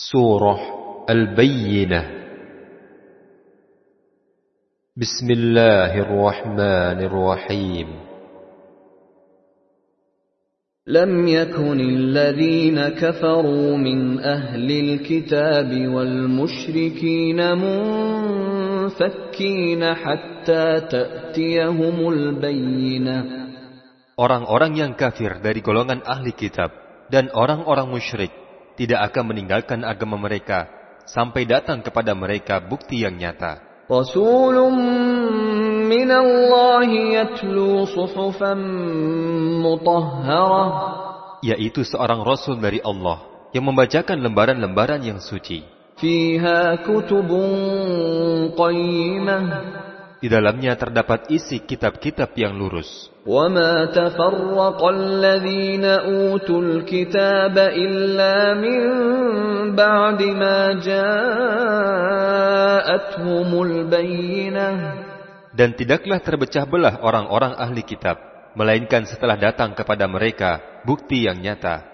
سورة البينة بسم الله الرحمن الرحيم لم يكن الذين كفروا من أهل الكتاب والمشركين منفكين حتى تأتيهم البينة Orang-orang yang kafir dari golongan ahli kitab dan orang-orang musyrik tidak akan meninggalkan agama mereka sampai datang kepada mereka bukti yang nyata. رسول من الله يتلو صحفا مطهرة Yaitu seorang Rasul dari Allah yang membacakan lembaran-lembaran yang suci. فيها كتب قيمة Di dalamnya terdapat isi kitab-kitab yang lurus. وما تفرق الذين أوتوا الكتاب إلا من بعد ما جاءتهم البينة Dan tidaklah terpecah belah orang-orang ahli kitab, melainkan setelah datang kepada mereka bukti yang nyata.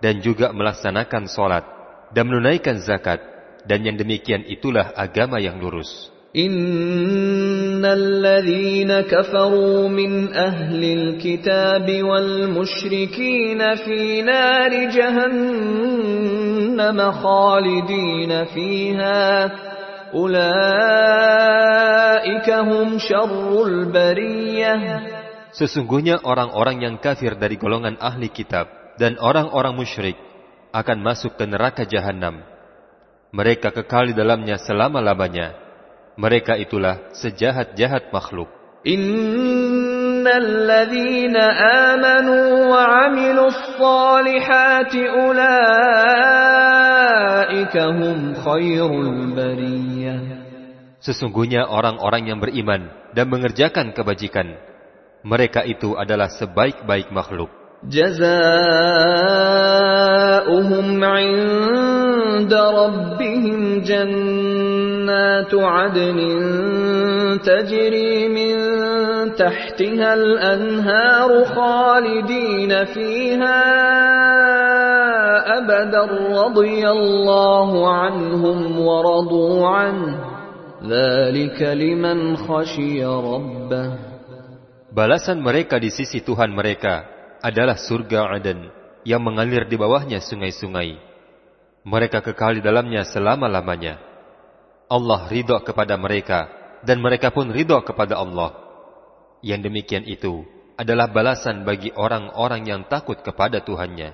dan juga melaksanakan sholat dan menunaikan zakat, dan yang demikian itulah agama yang lurus. إن الذين كفروا من أهل الكتاب والمشركين في نار جهنم خالدين فيها أولئك هم شر البرية Sesungguhnya orang-orang yang kafir dari golongan ahli kitab dan orang-orang musyrik akan masuk ke neraka jahanam. Mereka kekal di dalamnya selama-lamanya. Mereka itulah sejahat-jahat makhluk. Innalladzina amanu wa amilus salihati khairul bariyah. Sesungguhnya orang-orang yang beriman dan mengerjakan kebajikan, mereka itu adalah sebaik-baik makhluk. جزاؤهم عند ربهم جنات عدن تجري من تحتها الأنهار خالدين فيها أبدا رضي الله عنهم ورضوا عنه. ذلك لمن خشي ربه. Balasan mereka di sisi Tuhan mereka. Adalah surga Aden yang mengalir di bawahnya sungai-sungai. Mereka kekal di dalamnya selama-lamanya. Allah ridho kepada mereka dan mereka pun ridho kepada Allah. Yang demikian itu adalah balasan bagi orang-orang yang takut kepada Tuhannya.